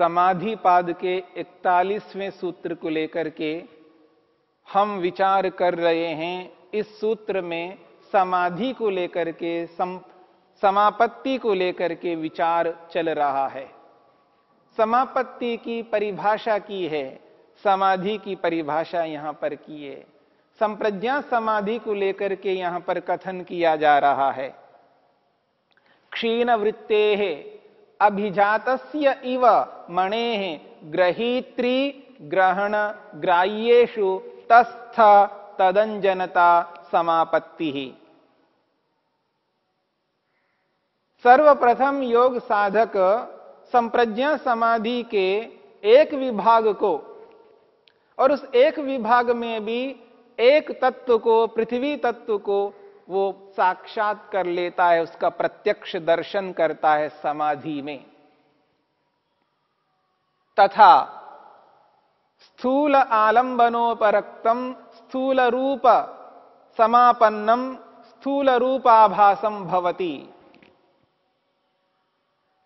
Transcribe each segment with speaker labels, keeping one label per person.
Speaker 1: समाधि पाद के इकतालीसवें सूत्र को लेकर के हम विचार कर रहे हैं इस सूत्र में समाधि को लेकर के सम, समापत्ति को लेकर के विचार चल रहा है। समापत्ति की परिभाषा की है समाधि की परिभाषा यहाँ पर की है। संप्रज्ञा समाधि को लेकर के यहाँ पर कथन किया जा रहा है। क्षीण वृत्ते अभिजातस्य इव मणे ग्रहीत्री ग्रहण ग्राह्यु तस्थ तदंजनता समापत्ति। सर्वप्रथम योग साधक संप्रज्ञा समाधि के एक विभाग को और उस एक विभाग में भी एक तत्व को, पृथ्वी तत्व को वो साक्षात कर लेता है, उसका प्रत्यक्ष दर्शन करता है समाधि में। तथा स्थूल आलंबनोपरक्तम, स्थूल रूप समापन्नम, स्थूल रूपाभासम भवती।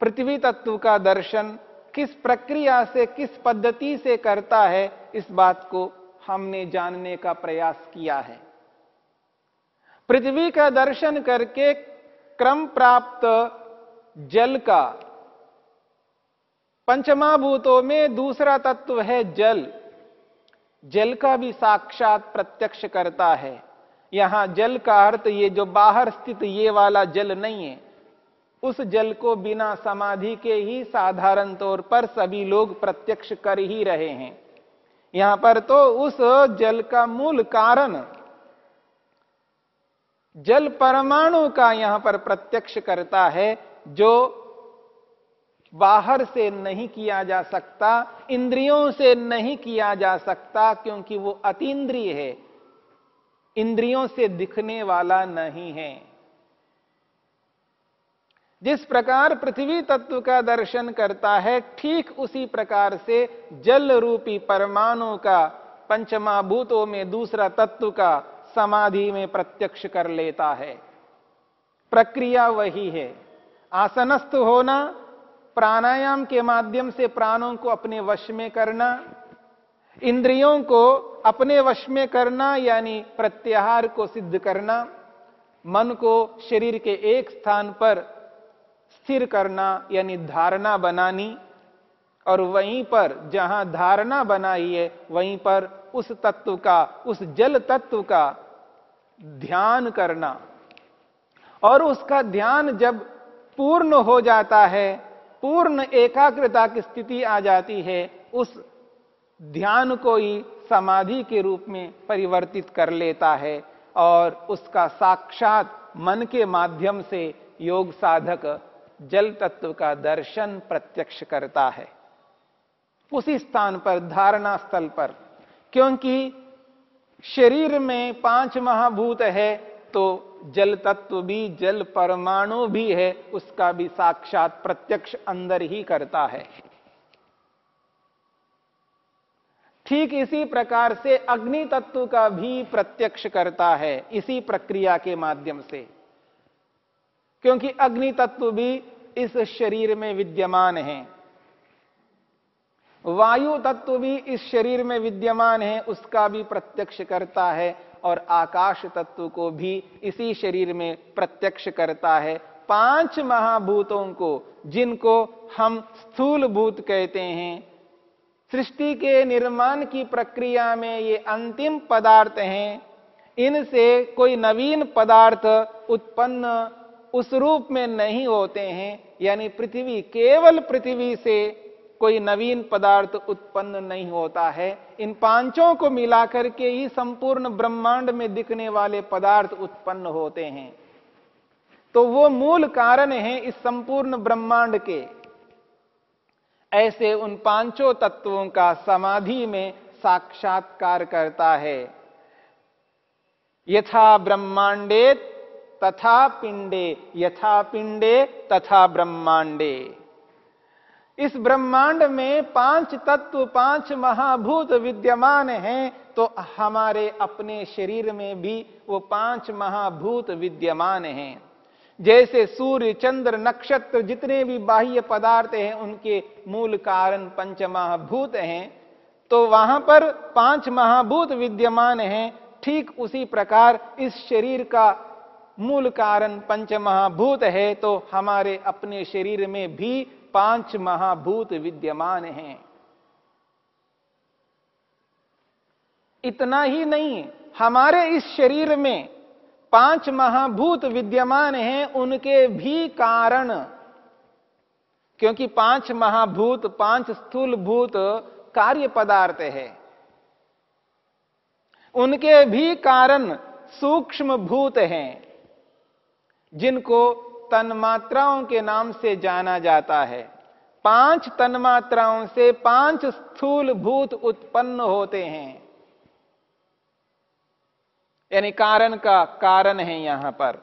Speaker 1: पृथ्वी तत्व का दर्शन किस प्रक्रिया से, किस पद्धति से करता है, इस बात को हमने जानने का प्रयास किया है। पृथ्वी का दर्शन करके क्रम प्राप्त जल का। पंचमा भूतों में दूसरा तत्व है जल। जल का भी साक्षात प्रत्यक्ष करता है। यहाँ जल का अर्थ ये जो बाहर स्थित ये वाला जल नहीं है, उस जल को बिना समाधि के ही साधारण तौर पर सभी लोग प्रत्यक्ष कर ही रहे हैं। यहाँ पर तो उस जल का मूल कारण जल परमाणु का यहाँ पर प्रत्यक्ष करता है, जो बाहर से नहीं किया जा सकता, इंद्रियों से नहीं किया जा सकता, क्योंकि वो अतीन्द्रिय है। इंद्रियों से दिखने वाला नहीं है। जिस प्रकार पृथ्वी तत्व का दर्शन करता है, ठीक उसी प्रकार से जल रूपी परमाणु का पंचमाभूतों में दूसरा तत्व का समाधि में प्रत्यक्ष कर लेता है। प्रक्रिया वही है। आसनस्थ होना, प्राणायाम के माध्यम से प्राणों को अपने वश में करना, इंद्रियों को अपने वश में करना, यानी प्रत्याहार को सिद्ध करना, मन को शरीर के एक स्थान पर स्थिर करना, यानी धारणा बनानी, और वहीं पर जहाँ धारणा बनाई है, वहीं पर उस तत्व का, उस जल तत्व का ध्यान करना। और उसका ध्यान जब पूर्ण हो जाता है, पूर्ण एकाग्रता की स्थिति आ जाती है, उस ध्यान को ही समाधि के रूप में परिवर्तित कर लेता है और उसका साक्षात मन के माध्यम से योग साधक जल तत्व का दर्शन प्रत्यक्ष करता है। उसी स्थान पर, धारणा स्थल पर, क्योंकि शरीर में पाँच महाभूत है तो जल तत्व भी, जल परमाणु भी है, उसका भी साक्षात प्रत्यक्ष अंदर ही करता है। ठीक इसी प्रकार से अग्नि तत्व का भी प्रत्यक्ष करता है, इसी प्रक्रिया के माध्यम से। क्योंकि अग्नि तत्व भी इस शरीर में विद्यमान है। वायु तत्व भी इस शरीर में विद्यमान है, उसका भी प्रत्यक्ष करता है और आकाश तत्व को भी इसी शरीर में प्रत्यक्ष करता है। पाँच महाभूतों को, जिनको हम स्थूल भूत कहते हैं। सृष्टि के निर्माण की प्रक्रिया में ये अंतिम पदार्थ हैं। इनसे कोई नवीन पदार्थ उत्पन्न उस रूप में नहीं होते हैं, यानी पृथ्वी केवल पृथ्वी से कोई नवीन पदार्थ उत्पन्न नहीं होता है। इन पाँचों को मिलाकर के ही संपूर्ण ब्रह्मांड में दिखने वाले पदार्थ उत्पन्न होते हैं। तो वो मूल कारण है इस संपूर्ण ब्रह्मांड के। ऐसे उन पाँचों तत्वों का समाधि में साक्षात्कार करता है। यथा ब्रह्मांडे तथा पिंडे, यथा पिंडे तथा ब्रह्मांडे। इस ब्रह्मांड में पाँच तत्व, पाँच महाभूत विद्यमान हैं तो हमारे अपने शरीर में भी वो पाँच महाभूत विद्यमान हैं। जैसे सूर्य, चंद्र, नक्षत्र जितने भी बाह्य पदार्थ हैं, उनके मूल कारण पंच महाभूत हैं तो वहाँ पर पाँच महाभूत विद्यमान हैं, ठीक उसी प्रकार इस शरीर का मूल कारण पंच महाभूत है तो हमारे अपने शरीर में भी पाँच महाभूत विद्यमान हैं। इतना ही नहीं, हमारे इस शरीर में पाँच महाभूत विद्यमान हैं, उनके भी कारण। क्योंकि पाँच महाभूत, पाँच स्थूल भूत कार्य पदार्थ है। उनके भी कारण सूक्ष्म भूत हैं, जिनको तन्मात्राओं के नाम से जाना जाता है। पाँच तन्मात्राओं से पाँच स्थूल भूत उत्पन्न होते हैं। यानी कारण का कारण है यहाँ पर।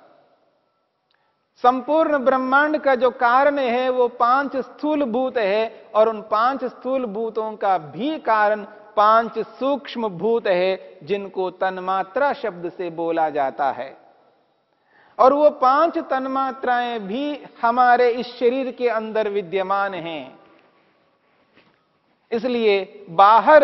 Speaker 1: संपूर्ण ब्रह्मांड का जो कारण है, वो पाँच स्थूल भूत है और उन पाँच स्थूल भूतों का भी कारण पाँच सूक्ष्म भूत है, जिनको तन्मात्रा शब्द से बोला जाता है। और वो पाँच तन्मात्राएँ भी हमारे इस शरीर के अंदर विद्यमान हैं। इसलिए बाहर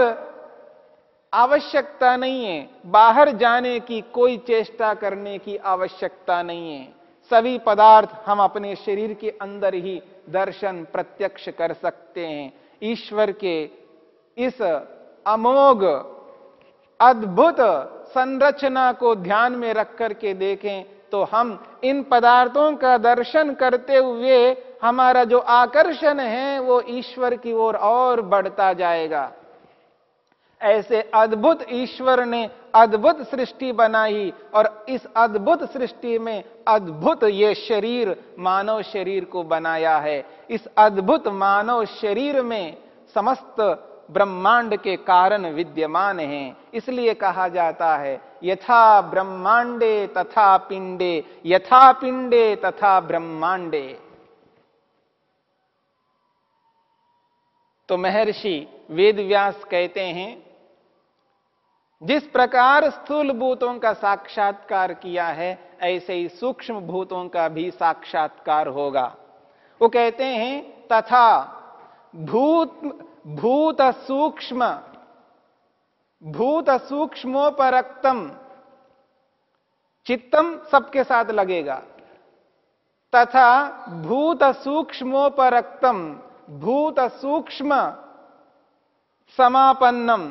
Speaker 1: आवश्यकता नहीं है। बाहर जाने की कोई चेष्टा करने की आवश्यकता नहीं है। सभी पदार्थ हम अपने शरीर के अंदर ही दर्शन प्रत्यक्ष कर सकते हैं। ईश्वर के इस अमोघ, अद्भुत संरचना को ध्यान में रख करके देखें तो हम इन पदार्थों का दर्शन करते हुए हमारा जो आकर्षण है, वो ईश्वर की ओर और बढ़ता जाएगा। ऐसे अद्भुत ईश्वर ने अद्भुत सृष्टि बनाई और इस अद्भुत सृष्टि में अद्भुत ये शरीर, मानव शरीर को बनाया है। इस अद्भुत मानव शरीर में समस्त ब्रह्मांड के कारण विद्यमान हैं, इसलिए कहा जाता है, यथा ब्रह्मांडे तथा पिंडे, यथा पिंडे तथा ब्रह्मांडे। तो महर्षि वेद व्यास कहते हैं, जिस प्रकार स्थूल भूतों का साक्षात्कार किया है, ऐसे ही सूक्ष्म भूतों का भी साक्षात्कार होगा। वो कहते हैं, तथा भूत भूत सूक्ष्म भूत सूक्ष्मोपरक्तम चित्तम सबके साथ लगेगा। तथा भूत सूक्ष्मोपरक्तम भूत सूक्ष्म समापन्नम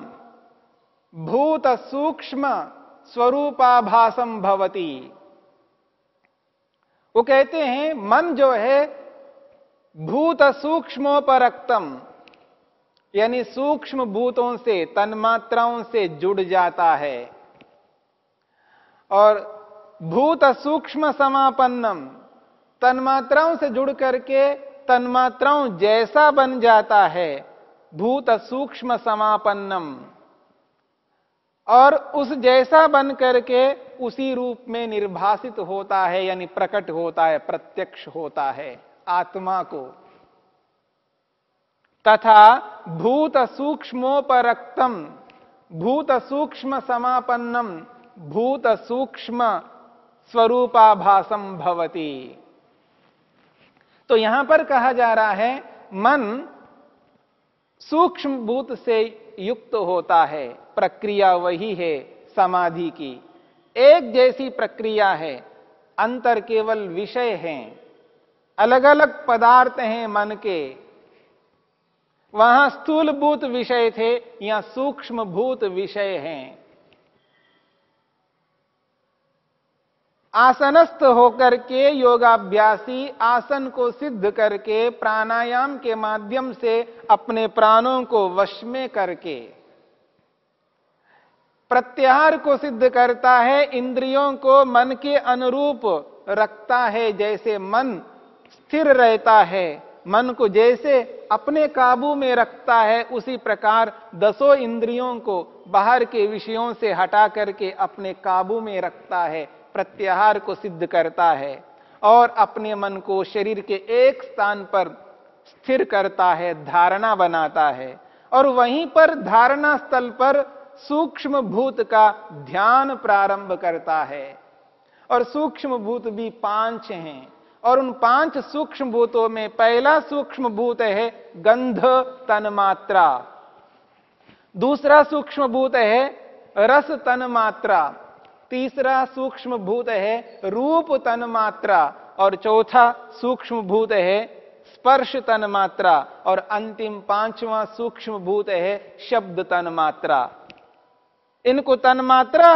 Speaker 1: भूत सूक्ष्म स्वरूपाभासम भवती। वो कहते हैं, मन जो है भूत सूक्ष्मोपरक्तम यानी सूक्ष्म भूतों से, तन्मात्राओं से जुड़ जाता है। और भूत सूक्ष्म समापन्नम, तन्मात्राओं से जुड़ करके तन्मात्राओं जैसा बन जाता है, भूत सूक्ष्म समापन्नम। और उस जैसा बन करके उसी रूप में निर्भाषित होता है, यानी प्रकट होता है, प्रत्यक्ष होता है आत्मा को। तथा भूत सूक्ष्मोपरक्तम भूत सूक्ष्म समापन्नम भूत सूक्ष्म स्वरूपाभासम भवती। तो यहाँ पर कहा जा रहा है, मन सूक्ष्म भूत से युक्त होता है, प्रक्रिया वही है समाधि की। एक जैसी प्रक्रिया है, अंतर केवल विषय हैं अलग अलग पदार्थ हैं मन के वहाँ स्थूल भूत विषय थे, या सूक्ष्म भूत विषय हैं। आसनस्थ होकर के योगाभ्यासी आसन को सिद्ध करके प्राणायाम के माध्यम से अपने प्राणों को वश में करके प्रत्याहार को सिद्ध करता है, इंद्रियों को मन के अनुरूप रखता है, जैसे मन स्थिर रहता है। मन को जैसे अपने काबू में रखता है, उसी प्रकार दसों इंद्रियों को बाहर के विषयों से हटा करके अपने काबू में रखता है, प्रत्याहार को सिद्ध करता है और अपने मन को शरीर के एक स्थान पर स्थिर करता है, धारणा बनाता है और वहीं पर धारणा स्थल पर सूक्ष्म भूत का ध्यान प्रारंभ करता है। और सूक्ष्म भूत भी पाँच हैं। और उन पाँच सूक्ष्म भूतों में पहला सूक्ष्म भूत है गंध तन्मात्रा। दूसरा सूक्ष्म भूत है रस तन्मात्रा। तीसरा सूक्ष्म भूत है रूप तन्मात्रा। और चौथा सूक्ष्म भूत है स्पर्श तन्मात्रा। और अंतिम पांचवा सूक्ष्म भूत है शब्द तन्मात्रा। इनको तन्मात्रा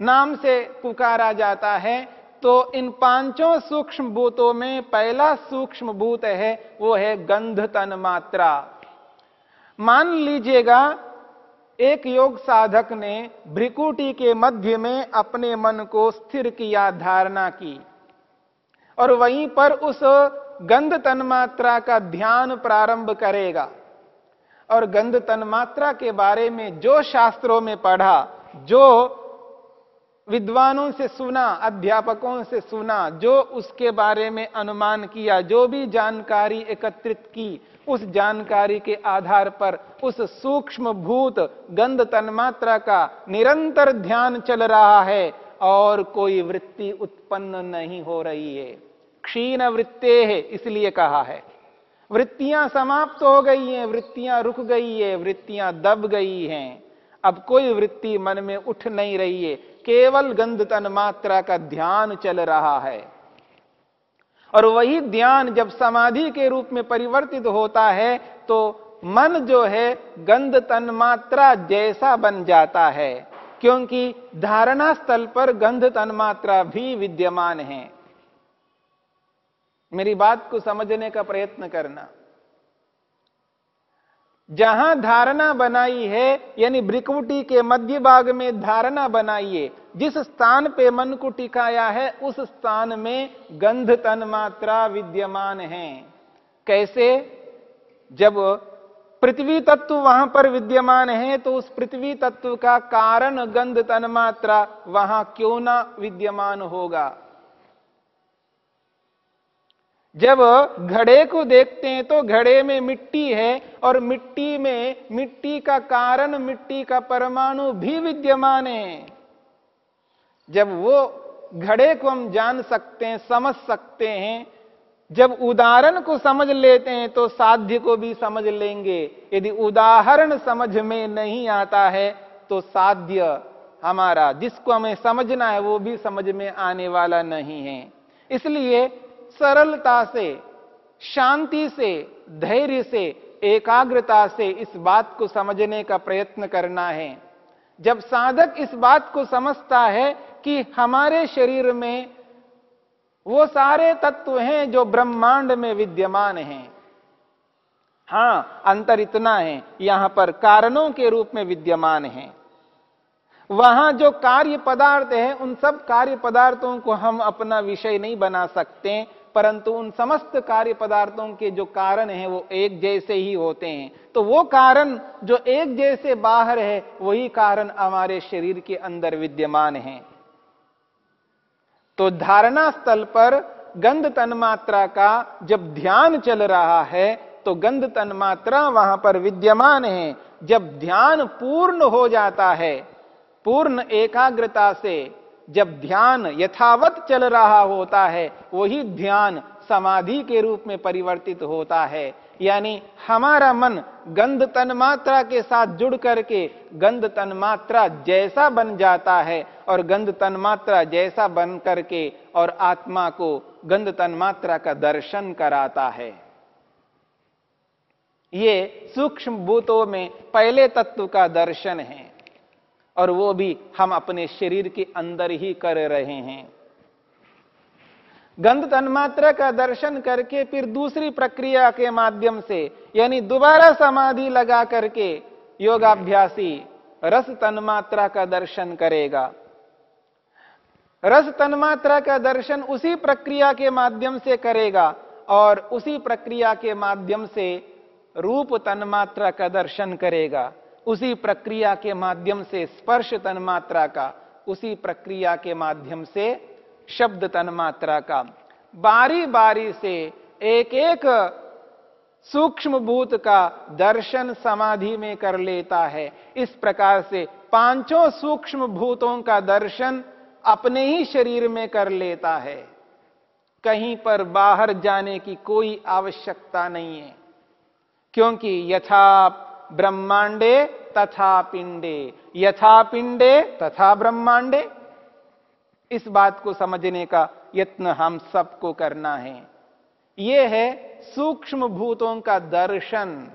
Speaker 1: नाम से पुकारा जाता है। तो इन पाँचों सूक्ष्म भूतों में पहला सूक्ष्म भूत है, वो है गंध तन मात्रा। मान लीजिएगा, एक योग साधक ने भ्रिकुटी के मध्य में अपने मन को स्थिर किया, धारणा की। और वहीं पर उस गंध तन्मात्रा का ध्यान प्रारंभ करेगा। और गंध तन्मात्रा के बारे में जो शास्त्रों में पढ़ा, जो विद्वानों से सुना, अध्यापकों से सुना, जो उसके बारे में अनुमान किया, जो भी जानकारी एकत्रित की, उस जानकारी के आधार पर उस सूक्ष्म भूत गंध तन्मात्रा का निरंतर ध्यान चल रहा है और कोई वृत्ति उत्पन्न नहीं हो रही है। क्षीण वृत्ते है, इसलिए कहा है। वृत्तियाँ समाप्त हो गई हैं, वृत्तियाँ रुक गई है, वृत्तियाँ दब गई हैं। अब कोई वृत्ति मन में उठ नहीं रही है केवल गंध तन मात्रा का ध्यान चल रहा है। और वही ध्यान जब समाधि के रूप में परिवर्तित होता है तो मन जो है, गंध तन मात्रा जैसा बन जाता है, क्योंकि धारणा स्थल पर गंध तन मात्रा भी विद्यमान है। मेरी बात को समझने का प्रयत्न करना। जहाँ धारणा बनाई है, यानी ब्रिकुटी के मध्य भाग में धारणा बनाइए जिस स्थान पे मन को टिकाया है, उस स्थान में गंध तन मात्रा विद्यमान है। कैसे? जब पृथ्वी तत्व वहाँ पर विद्यमान है तो उस पृथ्वी तत्व का कारण गंध तन मात्रा वहाँ क्यों ना विद्यमान होगा? जब घड़े को देखते हैं तो घड़े में मिट्टी है और मिट्टी में मिट्टी का कारण मिट्टी का परमाणु भी विद्यमान है। जब वो घड़े को हम जान सकते हैं, समझ सकते हैं, जब उदाहरण को समझ लेते हैं तो साध्य को भी समझ लेंगे। यदि उदाहरण समझ में नहीं आता है तो साध्य हमारा, जिसको हमें समझना है वो भी समझ में आने वाला नहीं है। इसलिए सरलता से, शांति से, धैर्य से, एकाग्रता से इस बात को समझने का प्रयत्न करना है। जब साधक इस बात को समझता है कि हमारे शरीर में वो सारे तत्व हैं जो ब्रह्मांड में विद्यमान हैं। हाँ, अंतर इतना है, यहाँ पर कारणों के रूप में विद्यमान है। वहाँ जो कार्य पदार्थ है, उन सब कार्य पदार्थों को हम अपना विषय नहीं बना सकते। परंतु उन समस्त कार्य पदार्थों के जो कारण हैं, वो एक जैसे ही होते हैं। तो वो कारण जो एक जैसे बाहर है, वही कारण हमारे शरीर के अंदर विद्यमान है। तो धारणा स्थल पर गंध तन्मात्रा का जब ध्यान चल रहा है तो गंध तन्मात्रा वहाँ पर विद्यमान है। जब ध्यान पूर्ण हो जाता है, पूर्ण एकाग्रता से जब ध्यान यथावत चल रहा होता है, वही ध्यान समाधि के रूप में परिवर्तित होता है। यानी हमारा मन गंध तन्मात्रा के साथ जुड़ करके गंध तन्मात्रा जैसा बन जाता है और गंध तन्मात्रा जैसा बन करके और आत्मा को गंध तन्मात्रा का दर्शन कराता है। ये सूक्ष्म भूतों में पहले तत्व का दर्शन है। और वो भी हम अपने शरीर के अंदर ही कर रहे हैं। गंध तन्मात्रा का दर्शन करके फिर दूसरी प्रक्रिया के माध्यम से, यानी दोबारा समाधि लगा करके योगाभ्यासी रस तन्मात्रा का दर्शन करेगा। रस तन्मात्रा का दर्शन उसी प्रक्रिया के माध्यम से करेगा और उसी प्रक्रिया के माध्यम से रूप तन्मात्रा का दर्शन करेगा। उसी प्रक्रिया के माध्यम से स्पर्श तन्मात्रा का, उसी प्रक्रिया के माध्यम से शब्द तन्मात्रा का। बारी बारी से एक एक सूक्ष्म भूत का दर्शन समाधि में कर लेता है। इस प्रकार से पाँचों सूक्ष्म भूतों का दर्शन अपने ही शरीर में कर लेता है। कहीं पर बाहर जाने की कोई आवश्यकता नहीं है, क्योंकि यथा ब्रह्मांडे तथा पिंडे। यथा पिंडे तथा ब्रह्मांडे। इस बात को समझने का यत्न हम सबको करना है। यह है सूक्ष्म भूतों का दर्शन।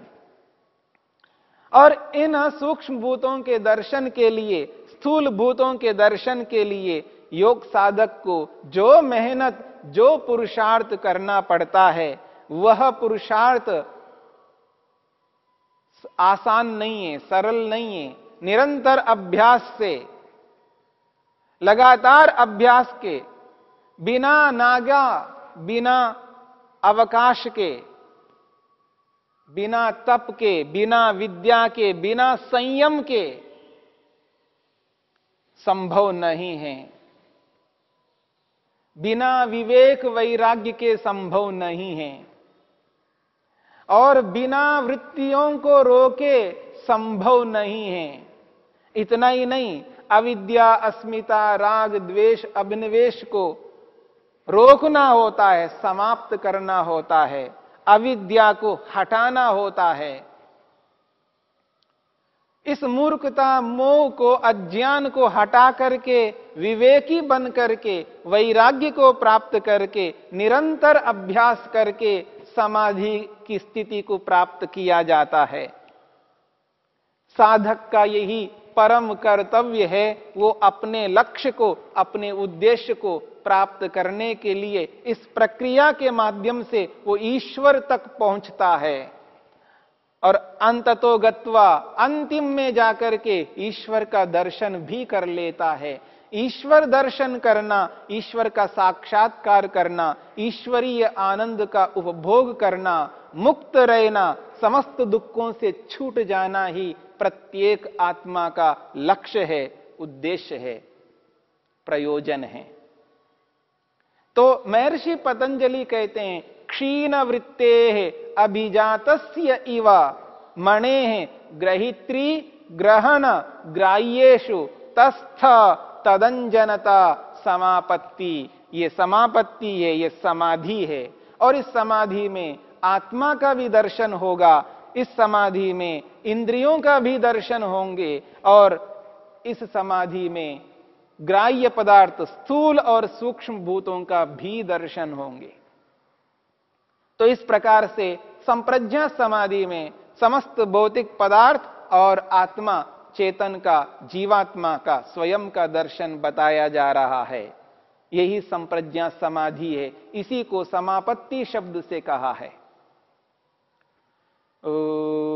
Speaker 1: और इन सूक्ष्म भूतों के दर्शन के लिए, स्थूल भूतों के दर्शन के लिए योग साधक को जो मेहनत, जो पुरुषार्थ करना पड़ता है, वह पुरुषार्थ आसान नहीं है, सरल नहीं है, निरंतर अभ्यास से, लगातार अभ्यास के, बिना नागा, बिना अवकाश के, बिना तप के, बिना विद्या के, बिना संयम के संभव नहीं है। बिना विवेक वैराग्य के संभव नहीं है। और बिना वृत्तियों को रोके संभव नहीं है। इतना ही नहीं, अविद्या, अस्मिता, राग, द्वेष, अभिनिवेश को रोकना होता है, समाप्त करना होता है, अविद्या को हटाना होता है। इस मूर्खता मोह को, अज्ञान को हटा करके, विवेकी बन करके, वैराग्य को प्राप्त करके, निरंतर अभ्यास करके समाधि की स्थिति को प्राप्त किया जाता है। साधक का यही परम कर्तव्य है, वो अपने लक्ष्य को, अपने उद्देश्य को प्राप्त करने के लिए इस प्रक्रिया के माध्यम से वो ईश्वर तक पहुँचता है। और अंततो गत्वा अंतिम में जाकर के ईश्वर का दर्शन भी कर लेता है। ईश्वर दर्शन करना, ईश्वर का साक्षात्कार करना, ईश्वरीय आनंद का उपभोग करना, मुक्त रहना, समस्त दुखों से छूट जाना ही प्रत्येक आत्मा का लक्ष्य है, उद्देश्य है, प्रयोजन है। तो महर्षि पतंजलि कहते हैं, क्षीण वृत्ते अभिजात इव, मणे ग्रहित्री ग्रहण ग्राह्येशु तस्थ तदंजनता समापत्ति, ये समापत्ति है, ये समाधि है। और इस समाधि में आत्मा का भी दर्शन होगा, इस समाधि में इंद्रियों का भी दर्शन होंगे, और इस समाधि में ग्राह्य पदार्थ स्थूल और सूक्ष्म भूतों का भी दर्शन होंगे। तो इस प्रकार से संप्रज्ञा समाधि में समस्त भौतिक पदार्थ और आत्मा चेतन का, जीवात्मा का, स्वयं का दर्शन बताया जा रहा है। यही संप्रज्ञा समाधि है। इसी को समापत्ति शब्द से कहा है।
Speaker 2: शान्ति